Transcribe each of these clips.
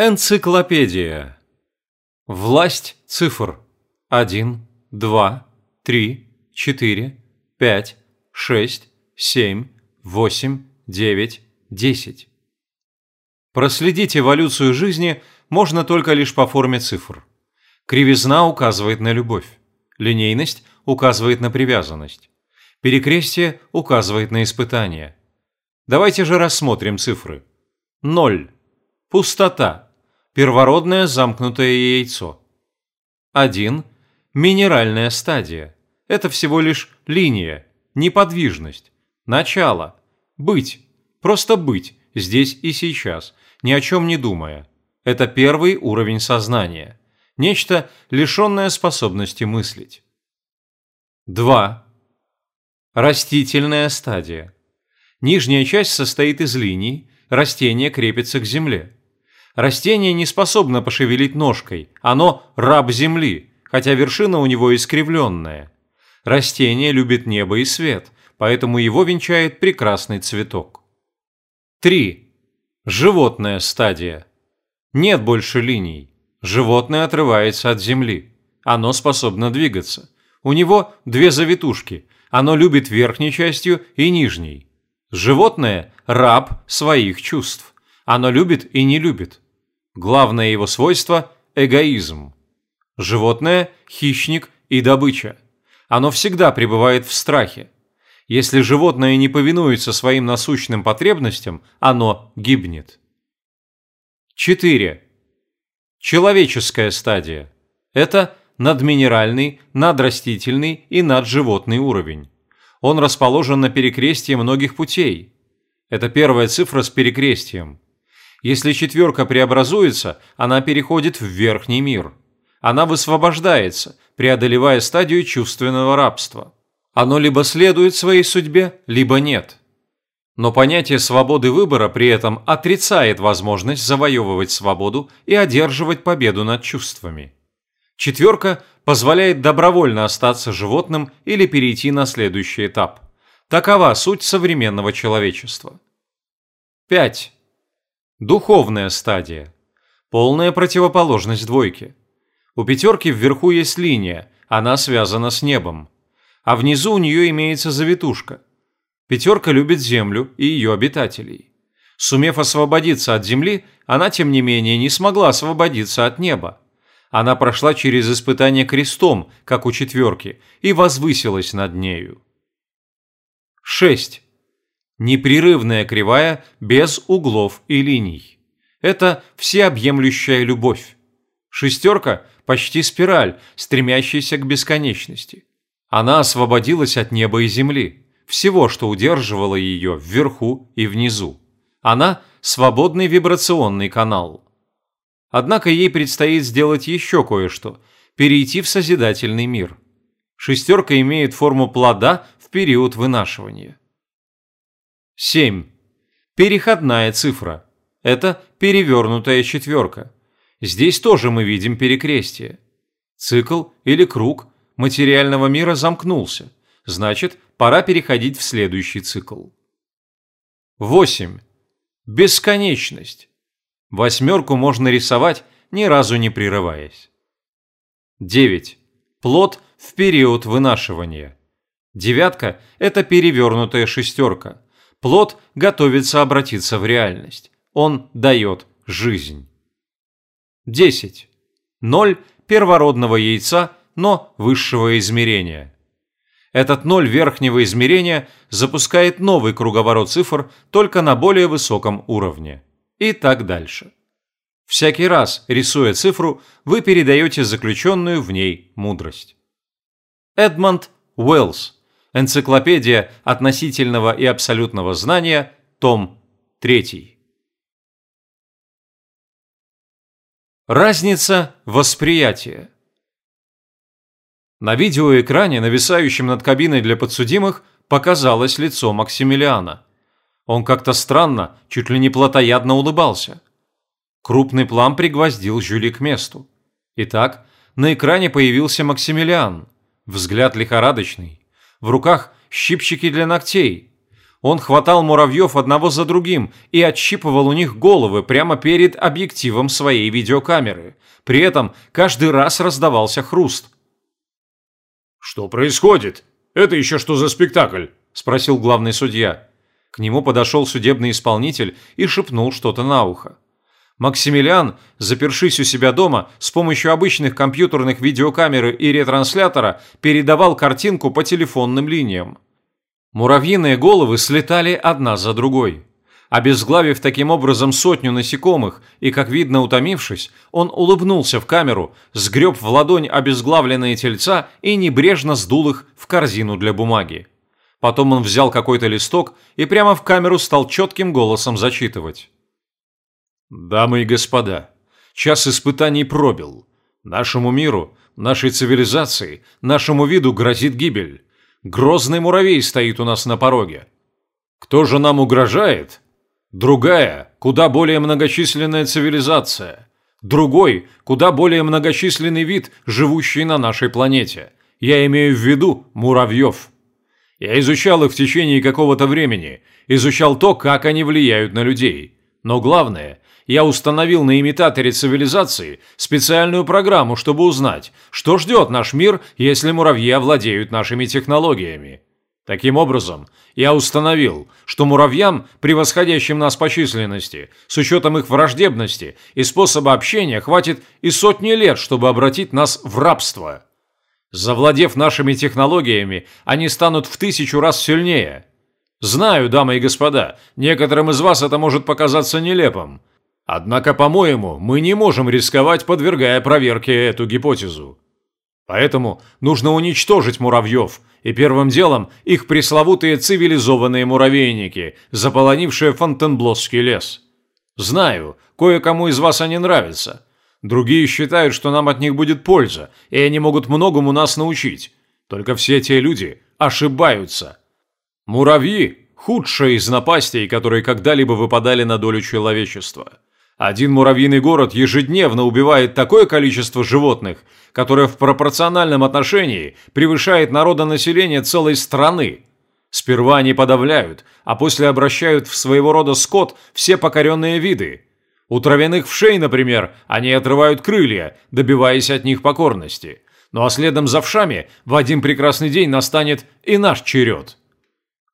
Энциклопедия. Власть цифр. 1, 2, 3, 4, 5, 6, 7, 8, 9, 10. Проследить эволюцию жизни можно только лишь по форме цифр. Кривизна указывает на любовь. Линейность указывает на привязанность. Перекрестие указывает на испытание. Давайте же рассмотрим цифры. 0. Пустота первородное замкнутое яйцо. 1. Минеральная стадия. Это всего лишь линия, неподвижность, начало, быть, просто быть здесь и сейчас, ни о чем не думая. Это первый уровень сознания, нечто, лишенное способности мыслить. 2. Растительная стадия. Нижняя часть состоит из линий, растение крепится к земле. Растение не способно пошевелить ножкой, оно раб земли, хотя вершина у него искривленная. Растение любит небо и свет, поэтому его венчает прекрасный цветок. 3. Животная стадия. Нет больше линий. Животное отрывается от земли. Оно способно двигаться. У него две завитушки. Оно любит верхней частью и нижней. Животное – раб своих чувств. Оно любит и не любит. Главное его свойство – эгоизм. Животное – хищник и добыча. Оно всегда пребывает в страхе. Если животное не повинуется своим насущным потребностям, оно гибнет. 4. Человеческая стадия. Это надминеральный, надрастительный и надживотный уровень. Он расположен на перекрестии многих путей. Это первая цифра с перекрестием. Если четверка преобразуется, она переходит в верхний мир. Она высвобождается, преодолевая стадию чувственного рабства. Оно либо следует своей судьбе, либо нет. Но понятие свободы выбора при этом отрицает возможность завоевывать свободу и одерживать победу над чувствами. Четверка позволяет добровольно остаться животным или перейти на следующий этап. Такова суть современного человечества. 5. Духовная стадия. Полная противоположность двойке. У пятерки вверху есть линия, она связана с небом. А внизу у нее имеется завитушка. Пятерка любит Землю и ее обитателей. Сумев освободиться от Земли, она, тем не менее, не смогла освободиться от неба. Она прошла через испытание крестом, как у четверки, и возвысилась над нею. 6 непрерывная кривая без углов и линий. Это всеобъемлющая любовь. Шестерка – почти спираль, стремящаяся к бесконечности. Она освободилась от неба и земли, всего, что удерживало ее вверху и внизу. Она – свободный вибрационный канал. Однако ей предстоит сделать еще кое-что – перейти в созидательный мир. Шестерка имеет форму плода в период вынашивания. 7. Переходная цифра. Это перевернутая четверка. Здесь тоже мы видим перекрестие. Цикл или круг материального мира замкнулся. Значит, пора переходить в следующий цикл. 8. Бесконечность. Восьмерку можно рисовать, ни разу не прерываясь. 9. Плод в период вынашивания. Девятка – это перевернутая шестерка – Плод готовится обратиться в реальность. Он дает жизнь. 10. Ноль первородного яйца, но высшего измерения. Этот ноль верхнего измерения запускает новый круговорот цифр только на более высоком уровне. И так дальше. Всякий раз, рисуя цифру, вы передаете заключенную в ней мудрость. Эдмонд Уэллс Энциклопедия относительного и абсолютного знания, том 3. Разница восприятия. На видеоэкране, нависающем над кабиной для подсудимых, показалось лицо Максимилиана. Он как-то странно, чуть ли не плотоядно улыбался. Крупный план пригвоздил Жюли к месту. Итак, на экране появился Максимилиан. Взгляд лихорадочный, в руках щипчики для ногтей. Он хватал муравьев одного за другим и отщипывал у них головы прямо перед объективом своей видеокамеры. При этом каждый раз раздавался хруст. «Что происходит? Это еще что за спектакль?» – спросил главный судья. К нему подошел судебный исполнитель и шепнул что-то на ухо. Максимилиан, запершись у себя дома, с помощью обычных компьютерных видеокамеры и ретранслятора передавал картинку по телефонным линиям. Муравьиные головы слетали одна за другой. Обезглавив таким образом сотню насекомых и, как видно, утомившись, он улыбнулся в камеру, сгреб в ладонь обезглавленные тельца и небрежно сдул их в корзину для бумаги. Потом он взял какой-то листок и прямо в камеру стал четким голосом зачитывать. «Дамы и господа, час испытаний пробил. Нашему миру, нашей цивилизации, нашему виду грозит гибель. Грозный муравей стоит у нас на пороге. Кто же нам угрожает? Другая, куда более многочисленная цивилизация. Другой, куда более многочисленный вид, живущий на нашей планете. Я имею в виду муравьев. Я изучал их в течение какого-то времени, изучал то, как они влияют на людей. Но главное, я установил на имитаторе цивилизации специальную программу, чтобы узнать, что ждет наш мир, если муравьи овладеют нашими технологиями. Таким образом, я установил, что муравьям, превосходящим нас по численности, с учетом их враждебности и способа общения, хватит и сотни лет, чтобы обратить нас в рабство. Завладев нашими технологиями, они станут в тысячу раз сильнее. Знаю, дамы и господа, некоторым из вас это может показаться нелепым, Однако, по-моему, мы не можем рисковать, подвергая проверке эту гипотезу. Поэтому нужно уничтожить муравьев, и первым делом их пресловутые цивилизованные муравейники, заполонившие Фонтенблосский лес. Знаю, кое-кому из вас они нравятся. Другие считают, что нам от них будет польза, и они могут многому нас научить. Только все те люди ошибаются. Муравьи – худшие из напастей, которые когда-либо выпадали на долю человечества. Один муравьиный город ежедневно убивает такое количество животных, которое в пропорциональном отношении превышает народонаселение целой страны. Сперва они подавляют, а после обращают в своего рода скот все покоренные виды. У травяных вшей, например, они отрывают крылья, добиваясь от них покорности. Ну а следом за вшами в один прекрасный день настанет и наш черед.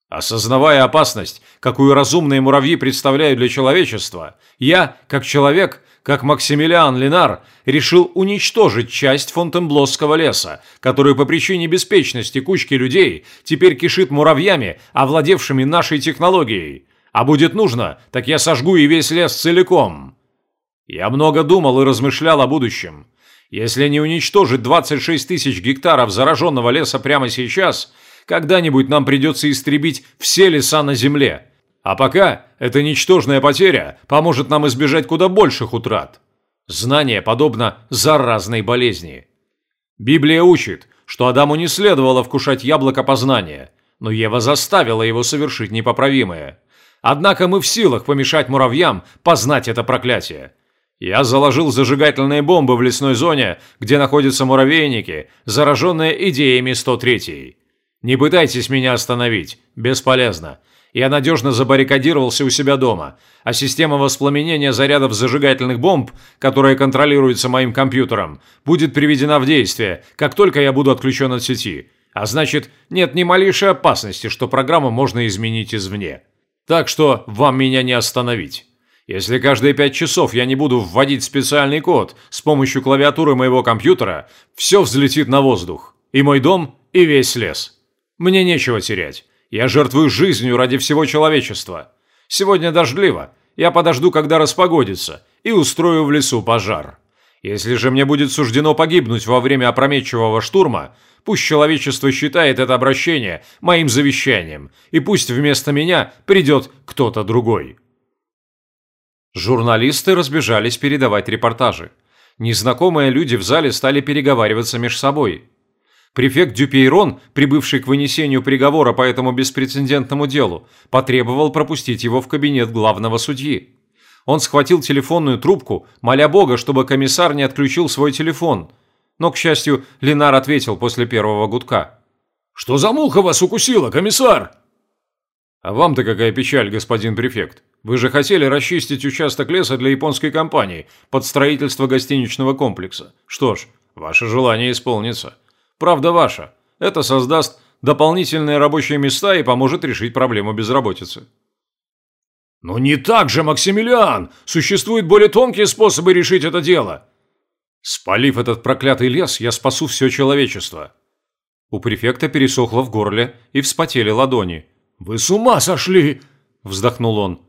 Осознавая опасность, какую разумные муравьи представляют для человечества, я, как человек, как Максимилиан Ленар, решил уничтожить часть Фонтенблосского леса, который по причине беспечности кучки людей теперь кишит муравьями, овладевшими нашей технологией. А будет нужно, так я сожгу и весь лес целиком. Я много думал и размышлял о будущем. Если не уничтожить 26 тысяч гектаров зараженного леса прямо сейчас – когда-нибудь нам придется истребить все леса на Земле. А пока эта ничтожная потеря поможет нам избежать куда больших утрат. Знание подобно заразной болезни. Библия учит, что Адаму не следовало вкушать яблоко познания, но Ева заставила его совершить непоправимое. Однако мы в силах помешать муравьям познать это проклятие. Я заложил зажигательные бомбы в лесной зоне, где находятся муравейники, зараженные идеями 103-й. Не пытайтесь меня остановить. Бесполезно. Я надежно забаррикадировался у себя дома, а система воспламенения зарядов зажигательных бомб, которая контролируется моим компьютером, будет приведена в действие, как только я буду отключен от сети. А значит, нет ни малейшей опасности, что программу можно изменить извне. Так что вам меня не остановить. Если каждые пять часов я не буду вводить специальный код с помощью клавиатуры моего компьютера, все взлетит на воздух. И мой дом, и весь лес. Мне нечего терять. Я жертвую жизнью ради всего человечества. Сегодня дождливо. Я подожду, когда распогодится, и устрою в лесу пожар. Если же мне будет суждено погибнуть во время опрометчивого штурма, пусть человечество считает это обращение моим завещанием, и пусть вместо меня придет кто-то другой. Журналисты разбежались передавать репортажи. Незнакомые люди в зале стали переговариваться между собой. Префект Дюпейрон, прибывший к вынесению приговора по этому беспрецедентному делу, потребовал пропустить его в кабинет главного судьи. Он схватил телефонную трубку, моля Бога, чтобы комиссар не отключил свой телефон. Но, к счастью, Ленар ответил после первого гудка. «Что за муха вас укусила, комиссар?» А вам-то какая печаль, господин префект. Вы же хотели расчистить участок леса для японской компании под строительство гостиничного комплекса. Что ж, ваше желание исполнится. Правда ваша. Это создаст дополнительные рабочие места и поможет решить проблему безработицы. Но не так же, Максимилиан! Существуют более тонкие способы решить это дело. Спалив этот проклятый лес, я спасу все человечество. У префекта пересохло в горле и вспотели ладони. «Вы с ума сошли!» – вздохнул он.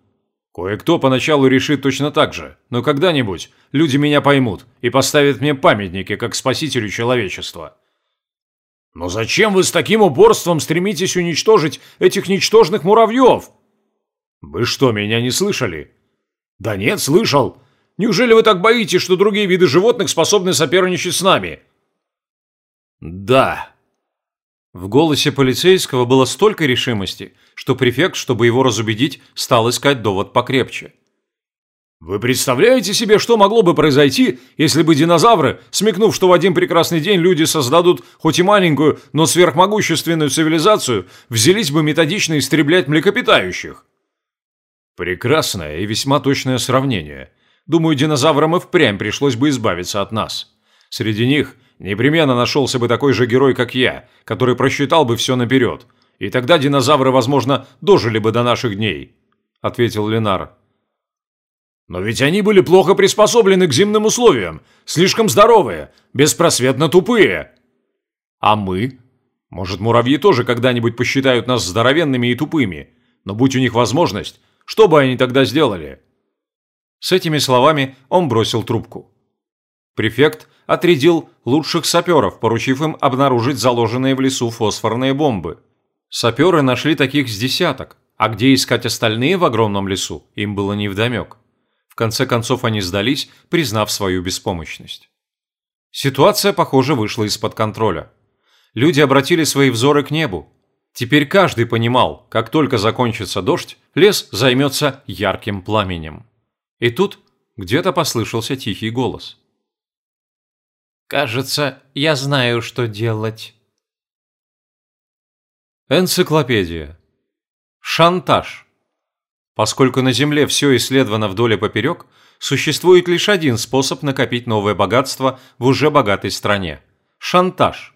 Кое-кто поначалу решит точно так же, но когда-нибудь люди меня поймут и поставят мне памятники как спасителю человечества. Но зачем вы с таким упорством стремитесь уничтожить этих ничтожных муравьев? Вы что, меня не слышали? Да нет, слышал. Неужели вы так боитесь, что другие виды животных способны соперничать с нами? Да. В голосе полицейского было столько решимости, что префект, чтобы его разубедить, стал искать довод покрепче. Вы представляете себе, что могло бы произойти, если бы динозавры, смекнув, что в один прекрасный день люди создадут хоть и маленькую, но сверхмогущественную цивилизацию, взялись бы методично истреблять млекопитающих? Прекрасное и весьма точное сравнение. Думаю, динозаврам и впрямь пришлось бы избавиться от нас. Среди них непременно нашелся бы такой же герой, как я, который просчитал бы все наперед, и тогда динозавры, возможно, дожили бы до наших дней», – ответил Ленар. «Но ведь они были плохо приспособлены к земным условиям, слишком здоровые, беспросветно тупые». «А мы? Может, муравьи тоже когда-нибудь посчитают нас здоровенными и тупыми, но будь у них возможность, что бы они тогда сделали?» С этими словами он бросил трубку. Префект отрядил лучших саперов, поручив им обнаружить заложенные в лесу фосфорные бомбы – Саперы нашли таких с десяток, а где искать остальные в огромном лесу, им было невдомек. В конце концов они сдались, признав свою беспомощность. Ситуация, похоже, вышла из-под контроля. Люди обратили свои взоры к небу. Теперь каждый понимал, как только закончится дождь, лес займется ярким пламенем. И тут где-то послышался тихий голос. «Кажется, я знаю, что делать». Энциклопедия. Шантаж. Поскольку на Земле все исследовано вдоль и поперек, существует лишь один способ накопить новое богатство в уже богатой стране – шантаж.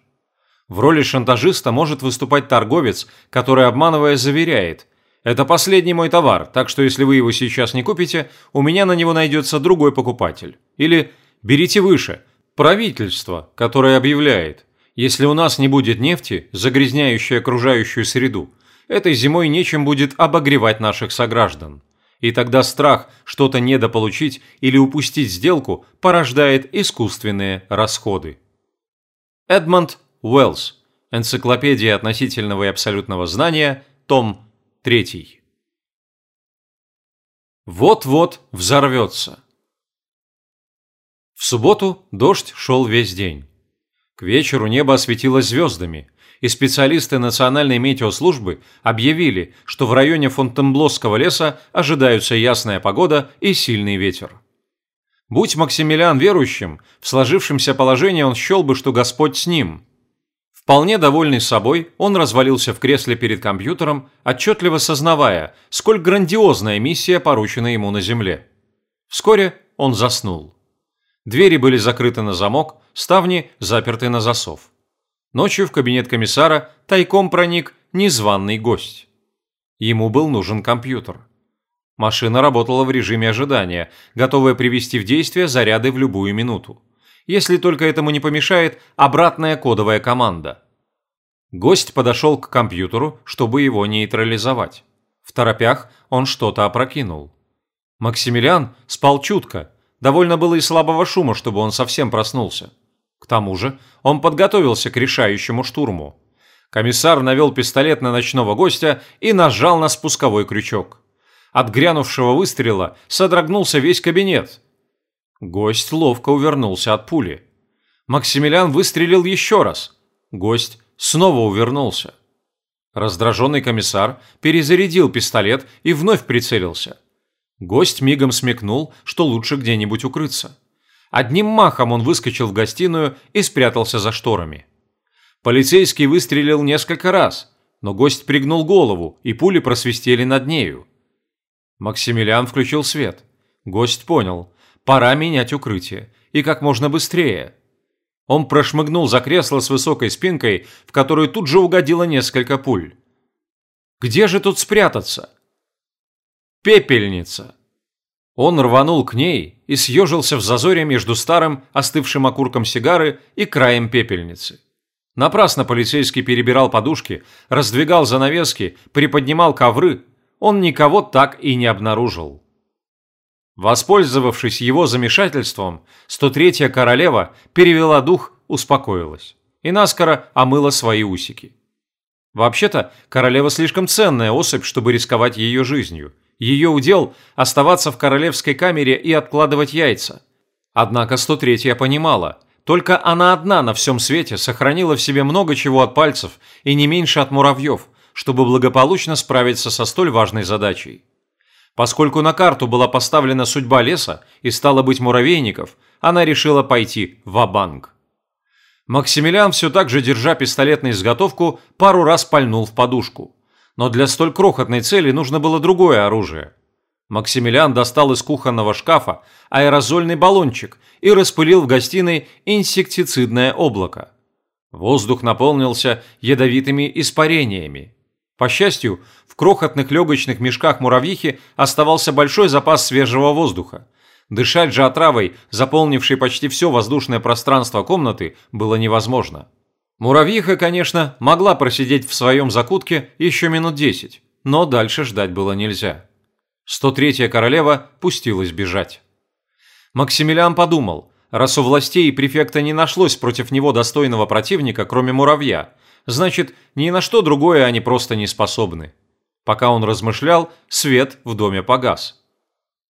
В роли шантажиста может выступать торговец, который, обманывая, заверяет «Это последний мой товар, так что если вы его сейчас не купите, у меня на него найдется другой покупатель». Или «Берите выше» – правительство, которое объявляет если у нас не будет нефти, загрязняющей окружающую среду, этой зимой нечем будет обогревать наших сограждан. И тогда страх что-то недополучить или упустить сделку порождает искусственные расходы. Эдмонд Уэллс. Энциклопедия относительного и абсолютного знания, том 3. Вот-вот взорвется. В субботу дождь шел весь день. К вечеру небо осветилось звездами, и специалисты Национальной метеослужбы объявили, что в районе Фонтенблосского леса ожидаются ясная погода и сильный ветер. Будь Максимилиан верующим, в сложившемся положении он счел бы, что Господь с ним. Вполне довольный собой, он развалился в кресле перед компьютером, отчетливо сознавая, сколь грандиозная миссия поручена ему на Земле. Вскоре он заснул. Двери были закрыты на замок, ставни заперты на засов. Ночью в кабинет комиссара тайком проник незваный гость. Ему был нужен компьютер. Машина работала в режиме ожидания, готовая привести в действие заряды в любую минуту. Если только этому не помешает обратная кодовая команда. Гость подошел к компьютеру, чтобы его нейтрализовать. В торопях он что-то опрокинул. Максимилиан спал чутко. Довольно было и слабого шума, чтобы он совсем проснулся. Тому же он подготовился к решающему штурму. Комиссар навел пистолет на ночного гостя и нажал на спусковой крючок. От грянувшего выстрела содрогнулся весь кабинет. Гость ловко увернулся от пули. Максимилиан выстрелил еще раз. Гость снова увернулся. Раздраженный комиссар перезарядил пистолет и вновь прицелился. Гость мигом смекнул, что лучше где-нибудь укрыться. Одним махом он выскочил в гостиную и спрятался за шторами. Полицейский выстрелил несколько раз. но гость пригнул голову, и пули просвистели над нею. Максимилиан включил свет. Гость понял, пора менять укрытие, и как можно быстрее. Он прошмыгнул за кресло с высокой спинкой, в которую тут же угодило несколько пуль. Где же тут спрятаться? Пепельница. Он рванул к ней и съежился в зазоре между старым, остывшим окурком сигары и краем пепельницы. Напрасно полицейский перебирал подушки, раздвигал занавески, приподнимал ковры. Он никого так и не обнаружил. Воспользовавшись его замешательством, 103-я королева перевела дух, успокоилась и наскоро омыла свои усики. Вообще-то, королева слишком ценная особь, чтобы рисковать ее жизнью. Ее удел – оставаться в королевской камере и откладывать яйца. Однако 103-я понимала – только она одна на всем свете сохранила в себе много чего от пальцев и не меньше от муравьев, чтобы благополучно справиться со столь важной задачей. Поскольку на карту была поставлена судьба леса и стало быть муравейников, она решила пойти в банк Максимилиан, все так же держа пистолет на изготовку, пару раз пальнул в подушку. Но для столь крохотной цели нужно было другое оружие. Максимилиан достал из кухонного шкафа аэрозольный баллончик и распылил в гостиной инсектицидное облако. Воздух наполнился ядовитыми испарениями. По счастью, в крохотных легочных мешках муравьихи оставался большой запас свежего воздуха. Дышать же отравой, заполнившей почти все воздушное пространство комнаты, было невозможно. Муравьиха, конечно, могла просидеть в своем закутке еще минут десять, но дальше ждать было нельзя. 103-я королева пустилась бежать. Максимилиан подумал, раз у властей и префекта не нашлось против него достойного противника, кроме муравья, значит, ни на что другое они просто не способны. Пока он размышлял, свет в доме погас.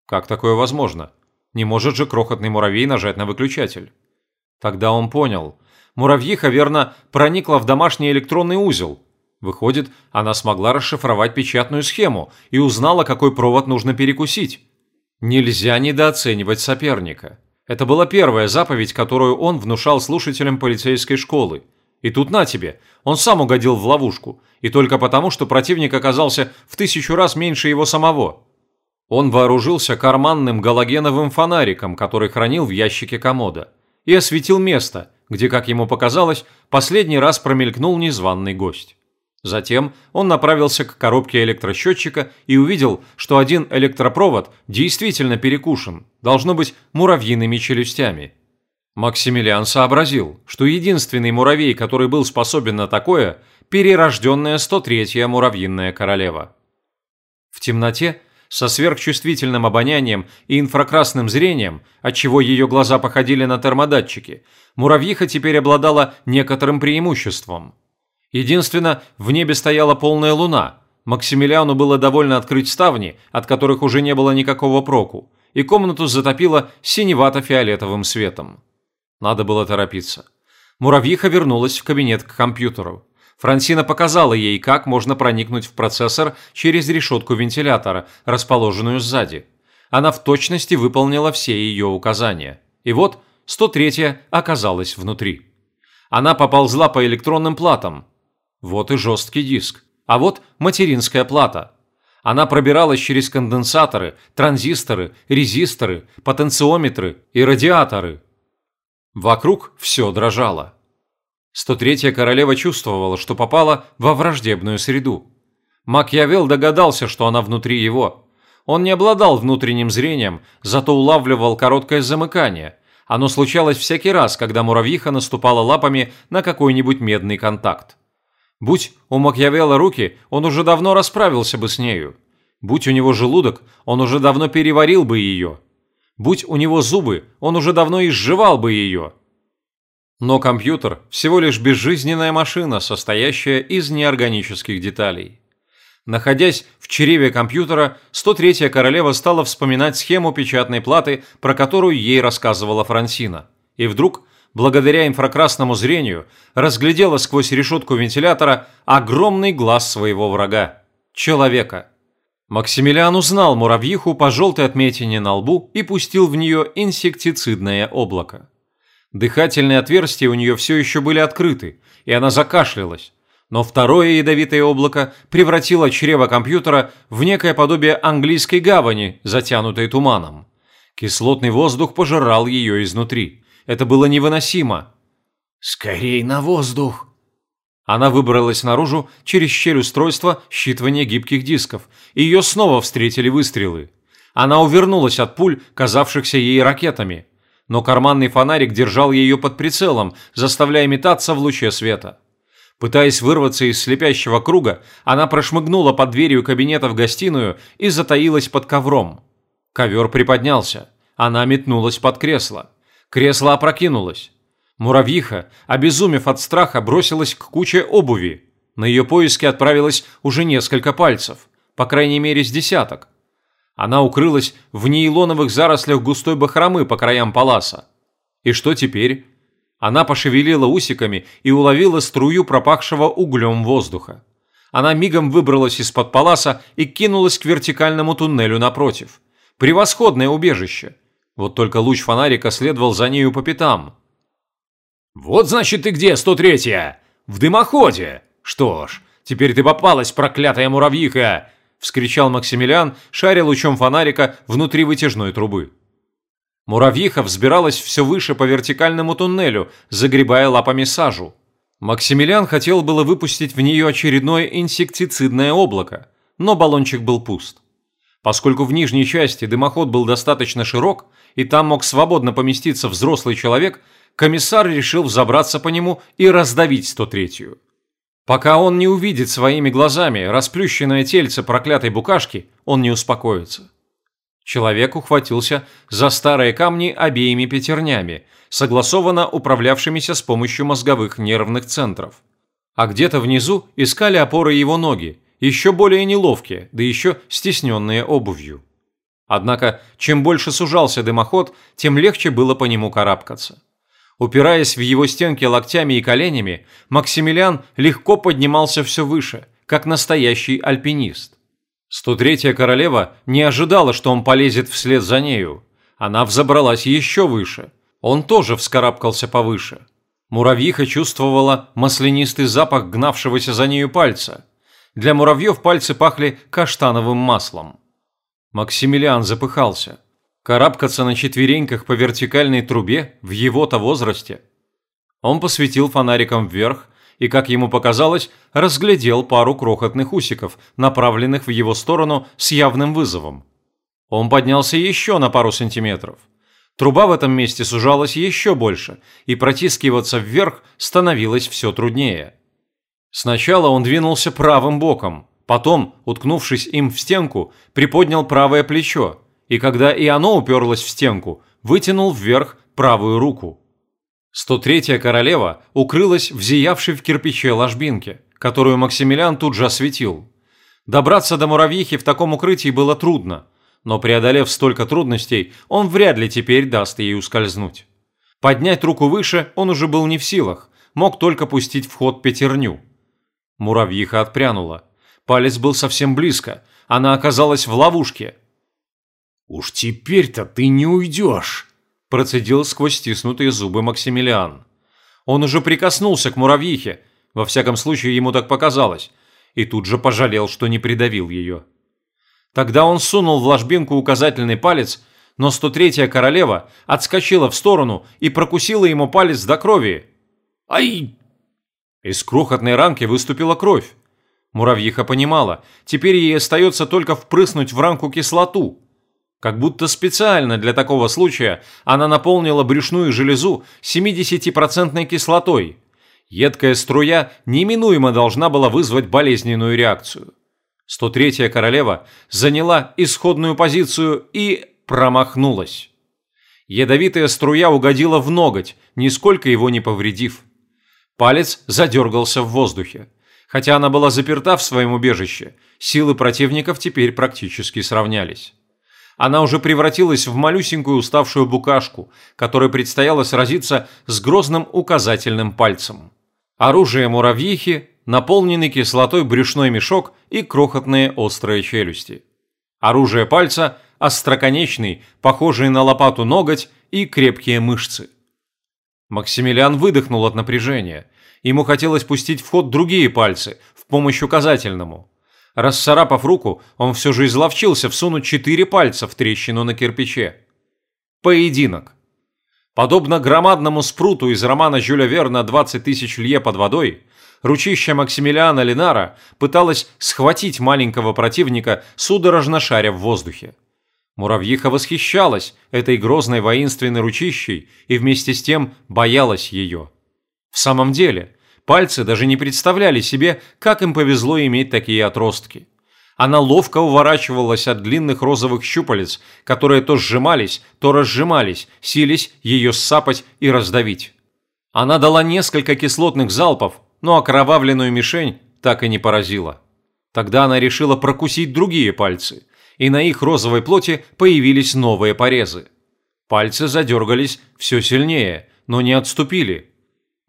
Как такое возможно? Не может же крохотный муравей нажать на выключатель. Тогда он понял. Муравьиха, верно, проникла в домашний электронный узел, Выходит, она смогла расшифровать печатную схему и узнала, какой провод нужно перекусить. Нельзя недооценивать соперника. Это была первая заповедь, которую он внушал слушателям полицейской школы. И тут на тебе, он сам угодил в ловушку, и только потому, что противник оказался в тысячу раз меньше его самого. Он вооружился карманным галогеновым фонариком, который хранил в ящике комода, и осветил место, где, как ему показалось, последний раз промелькнул незваный гость. Затем он направился к коробке электросчетчика и увидел, что один электропровод действительно перекушен, должно быть муравьиными челюстями. Максимилиан сообразил, что единственный муравей, который был способен на такое, перерожденная 103-я муравьиная королева. В темноте, со сверхчувствительным обонянием и инфракрасным зрением, отчего ее глаза походили на термодатчики, муравьиха теперь обладала некоторым преимуществом – Единственно, в небе стояла полная луна. Максимилиану было довольно открыть ставни, от которых уже не было никакого проку, и комнату затопило синевато-фиолетовым светом. Надо было торопиться. Муравьиха вернулась в кабинет к компьютеру. Франсина показала ей, как можно проникнуть в процессор через решетку вентилятора, расположенную сзади. Она в точности выполнила все ее указания. И вот 103-я оказалась внутри. Она поползла по электронным платам, вот и жесткий диск. А вот материнская плата. Она пробиралась через конденсаторы, транзисторы, резисторы, потенциометры и радиаторы. Вокруг все дрожало. 103-я королева чувствовала, что попала во враждебную среду. Макьявел догадался, что она внутри его. Он не обладал внутренним зрением, зато улавливал короткое замыкание. Оно случалось всякий раз, когда муравьиха наступала лапами на какой-нибудь медный контакт. Будь у Макьявелла руки, он уже давно расправился бы с нею. Будь у него желудок, он уже давно переварил бы ее. Будь у него зубы, он уже давно изживал бы ее. Но компьютер – всего лишь безжизненная машина, состоящая из неорганических деталей. Находясь в чреве компьютера, 103-я королева стала вспоминать схему печатной платы, про которую ей рассказывала Франсина. И вдруг благодаря инфракрасному зрению, разглядела сквозь решетку вентилятора огромный глаз своего врага – человека. Максимилиан узнал муравьиху по желтой отметине на лбу и пустил в нее инсектицидное облако. Дыхательные отверстия у нее все еще были открыты, и она закашлялась. Но второе ядовитое облако превратило чрево компьютера в некое подобие английской гавани, затянутой туманом. Кислотный воздух пожирал ее изнутри. Это было невыносимо. «Скорей на воздух!» Она выбралась наружу через щель устройства считывания гибких дисков, и ее снова встретили выстрелы. Она увернулась от пуль, казавшихся ей ракетами. Но карманный фонарик держал ее под прицелом, заставляя метаться в луче света. Пытаясь вырваться из слепящего круга, она прошмыгнула под дверью кабинета в гостиную и затаилась под ковром. Ковер приподнялся. Она метнулась под кресло. Кресло опрокинулось. Муравьиха, обезумев от страха, бросилась к куче обуви. На ее поиски отправилось уже несколько пальцев, по крайней мере с десяток. Она укрылась в нейлоновых зарослях густой бахромы по краям паласа. И что теперь? Она пошевелила усиками и уловила струю пропахшего углем воздуха. Она мигом выбралась из-под паласа и кинулась к вертикальному туннелю напротив. Превосходное убежище. Вот только луч фонарика следовал за нею по пятам. «Вот значит ты где, 103-я! В дымоходе! Что ж, теперь ты попалась, проклятая муравьиха!» – вскричал Максимилиан, шаря лучом фонарика внутри вытяжной трубы. Муравьиха взбиралась все выше по вертикальному туннелю, загребая лапами сажу. Максимилиан хотел было выпустить в нее очередное инсектицидное облако, но баллончик был пуст. Поскольку в нижней части дымоход был достаточно широк, и там мог свободно поместиться взрослый человек, комиссар решил взобраться по нему и раздавить 103-ю. Пока он не увидит своими глазами расплющенное тельце проклятой букашки, он не успокоится. Человек ухватился за старые камни обеими пятернями, согласованно управлявшимися с помощью мозговых нервных центров. А где-то внизу искали опоры его ноги, еще более неловкие, да еще стесненные обувью. Однако, чем больше сужался дымоход, тем легче было по нему карабкаться. Упираясь в его стенки локтями и коленями, Максимилиан легко поднимался все выше, как настоящий альпинист. 103-я королева не ожидала, что он полезет вслед за нею. Она взобралась еще выше. Он тоже вскарабкался повыше. Муравьиха чувствовала маслянистый запах гнавшегося за нею пальца. Для муравьев пальцы пахли каштановым маслом. Максимилиан запыхался. Карабкаться на четвереньках по вертикальной трубе в его-то возрасте. Он посветил фонариком вверх и, как ему показалось, разглядел пару крохотных усиков, направленных в его сторону с явным вызовом. Он поднялся еще на пару сантиметров. Труба в этом месте сужалась еще больше, и протискиваться вверх становилось все труднее. Сначала он двинулся правым боком, потом, уткнувшись им в стенку, приподнял правое плечо, и когда и оно уперлось в стенку, вытянул вверх правую руку. 103-я королева укрылась в зиявшей в кирпиче ложбинке, которую Максимилиан тут же осветил. Добраться до муравьихи в таком укрытии было трудно, но преодолев столько трудностей, он вряд ли теперь даст ей ускользнуть. Поднять руку выше он уже был не в силах, мог только пустить в ход пятерню. Муравьиха отпрянула. Палец был совсем близко, она оказалась в ловушке. «Уж теперь-то ты не уйдешь!» Процедил сквозь стиснутые зубы Максимилиан. Он уже прикоснулся к муравьихе, во всяком случае ему так показалось, и тут же пожалел, что не придавил ее. Тогда он сунул в ложбинку указательный палец, но 103-я королева отскочила в сторону и прокусила ему палец до крови. «Ай!» Из крохотной ранки выступила кровь. Муравьиха понимала, теперь ей остается только впрыснуть в ранку кислоту. Как будто специально для такого случая она наполнила брюшную железу 70% кислотой. Едкая струя неминуемо должна была вызвать болезненную реакцию. 103-я королева заняла исходную позицию и промахнулась. Ядовитая струя угодила в ноготь, нисколько его не повредив. Палец задергался в воздухе. Хотя она была заперта в своем убежище, силы противников теперь практически сравнялись. Она уже превратилась в малюсенькую уставшую букашку, которой предстояло сразиться с грозным указательным пальцем. Оружие муравьихи, наполненный кислотой брюшной мешок и крохотные острые челюсти. Оружие пальца – остроконечный, похожий на лопату ноготь и крепкие мышцы. Максимилиан выдохнул от напряжения. Ему хотелось пустить в ход другие пальцы, в помощь указательному. Расцарапав руку, он все же изловчился всунуть четыре пальца в трещину на кирпиче. Поединок. Подобно громадному спруту из романа Жюля Верна «20 тысяч лье под водой», ручище Максимилиана Ленара пыталось схватить маленького противника, судорожно шаря в воздухе. Муравьиха восхищалась этой грозной воинственной ручищей и вместе с тем боялась ее. В самом деле, пальцы даже не представляли себе, как им повезло иметь такие отростки. Она ловко уворачивалась от длинных розовых щупалец, которые то сжимались, то разжимались, сились ее ссапать и раздавить. Она дала несколько кислотных залпов, но окровавленную мишень так и не поразила. Тогда она решила прокусить другие пальцы, и на их розовой плоти появились новые порезы. Пальцы задергались все сильнее, но не отступили.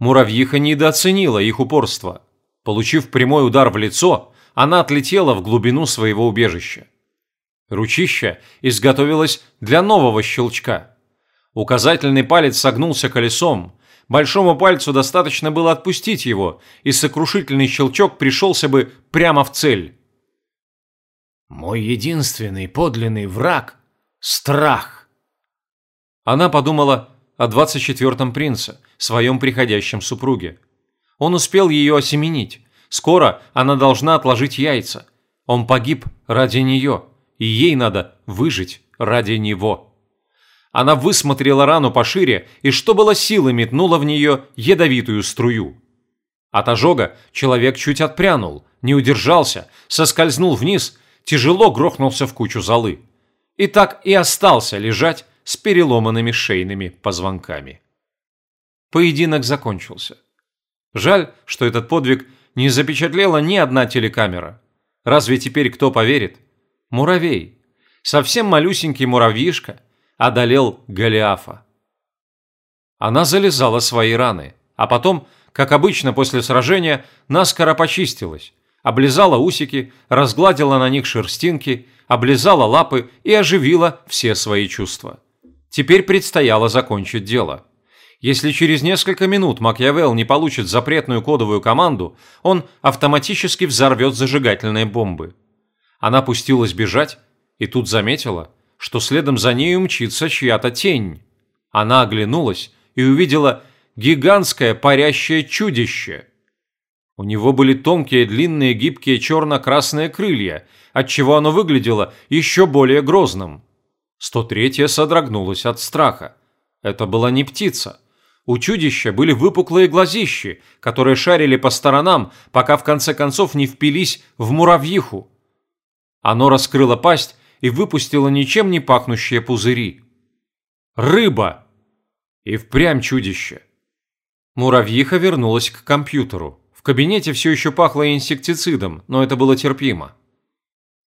Муравьиха недооценила их упорство. Получив прямой удар в лицо, она отлетела в глубину своего убежища. Ручище изготовилось для нового щелчка. Указательный палец согнулся колесом, большому пальцу достаточно было отпустить его, и сокрушительный щелчок пришелся бы прямо в цель. «Мой единственный подлинный враг – страх!» Она подумала о 24-м принце, своем приходящем супруге. Он успел ее осеменить, Скоро она должна отложить яйца. Он погиб ради нее, и ей надо выжить ради него. Она высмотрела рану пошире и, что было силы, метнула в нее ядовитую струю. От ожога человек чуть отпрянул, не удержался, соскользнул вниз, тяжело грохнулся в кучу золы. И так и остался лежать с переломанными шейными позвонками. Поединок закончился. Жаль, что этот подвиг – не запечатлела ни одна телекамера. Разве теперь кто поверит? Муравей. Совсем малюсенький муравьишка одолел Голиафа. Она залезала свои раны, а потом, как обычно после сражения, наскоро почистилась, облизала усики, разгладила на них шерстинки, облизала лапы и оживила все свои чувства. Теперь предстояло закончить дело – если через несколько минут Макьявелл не получит запретную кодовую команду, он автоматически взорвет зажигательные бомбы. Она пустилась бежать и тут заметила, что следом за ней мчится чья-то тень. Она оглянулась и увидела гигантское парящее чудище. У него были тонкие, длинные, гибкие черно-красные крылья, отчего оно выглядело еще более грозным. 103-я содрогнулась от страха. Это была не птица. У чудища были выпуклые глазищи, которые шарили по сторонам, пока в конце концов не впились в муравьиху. Оно раскрыло пасть и выпустило ничем не пахнущие пузыри. Рыба! И впрямь чудище. Муравьиха вернулась к компьютеру. В кабинете все еще пахло инсектицидом, но это было терпимо.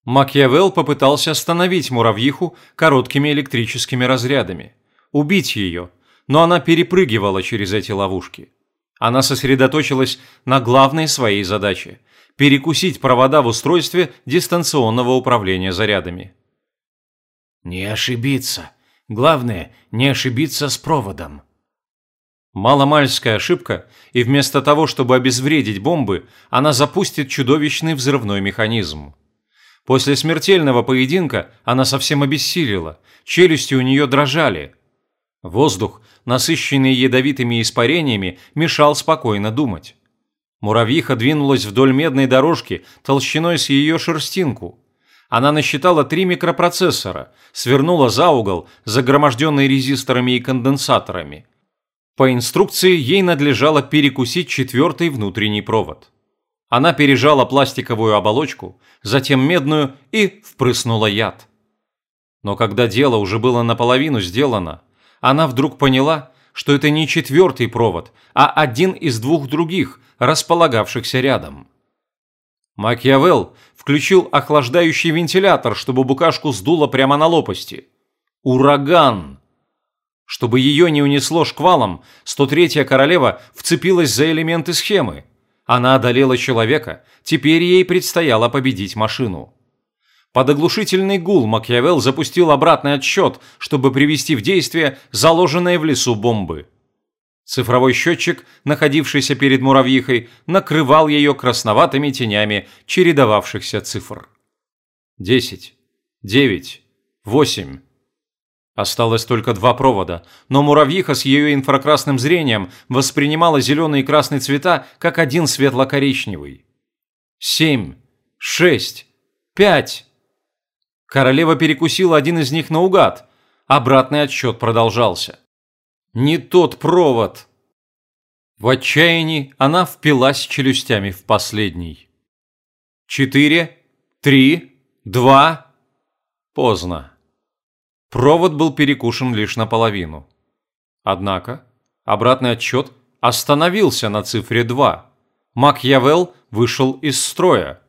Макьявелл попытался остановить муравьиху короткими электрическими разрядами. Убить ее – но она перепрыгивала через эти ловушки. Она сосредоточилась на главной своей задаче – перекусить провода в устройстве дистанционного управления зарядами. «Не ошибиться. Главное, не ошибиться с проводом». Маломальская ошибка, и вместо того, чтобы обезвредить бомбы, она запустит чудовищный взрывной механизм. После смертельного поединка она совсем обессилила, челюсти у нее дрожали. Воздух насыщенный ядовитыми испарениями, мешал спокойно думать. Муравьиха двинулась вдоль медной дорожки толщиной с ее шерстинку. Она насчитала три микропроцессора, свернула за угол, загроможденный резисторами и конденсаторами. По инструкции ей надлежало перекусить четвертый внутренний провод. Она пережала пластиковую оболочку, затем медную и впрыснула яд. Но когда дело уже было наполовину сделано, она вдруг поняла, что это не четвертый провод, а один из двух других, располагавшихся рядом. Макьявелл включил охлаждающий вентилятор, чтобы букашку сдуло прямо на лопасти. Ураган! Чтобы ее не унесло шквалом, 103-я королева вцепилась за элементы схемы. Она одолела человека, теперь ей предстояло победить машину. Под оглушительный гул Макьявелл запустил обратный отсчет, чтобы привести в действие заложенные в лесу бомбы. Цифровой счетчик, находившийся перед муравьихой, накрывал ее красноватыми тенями чередовавшихся цифр. Десять, девять, восемь. Осталось только два провода, но муравьиха с ее инфракрасным зрением воспринимала зеленый и красный цвета как один светло-коричневый. Семь, шесть, пять. Королева перекусила один из них наугад. Обратный отсчет продолжался. Не тот провод. В отчаянии она впилась челюстями в последний. Четыре, три, два. Поздно. Провод был перекушен лишь наполовину. Однако обратный отсчет остановился на цифре 2. Макьявелл вышел из строя.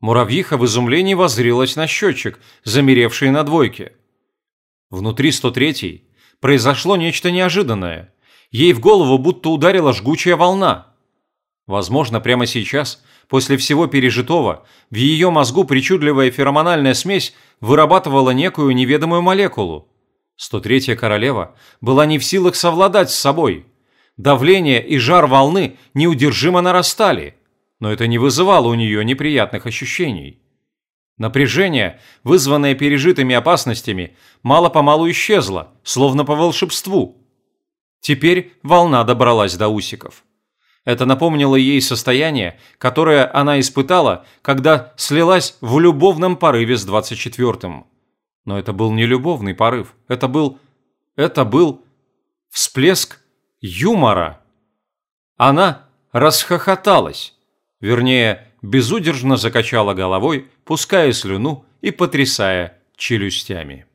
Муравьиха в изумлении воззрилась на счетчик, замеревший на двойке. Внутри 103 произошло нечто неожиданное. Ей в голову будто ударила жгучая волна. Возможно, прямо сейчас, после всего пережитого, в ее мозгу причудливая феромональная смесь вырабатывала некую неведомую молекулу. 103-я королева была не в силах совладать с собой. Давление и жар волны неудержимо нарастали, но это не вызывало у нее неприятных ощущений. Напряжение, вызванное пережитыми опасностями, мало-помалу исчезло, словно по волшебству. Теперь волна добралась до усиков. Это напомнило ей состояние, которое она испытала, когда слилась в любовном порыве с 24-м. Но это был не любовный порыв, это был... это был... всплеск юмора. Она расхохоталась, вернее, безудержно закачала головой, пуская слюну и потрясая челюстями.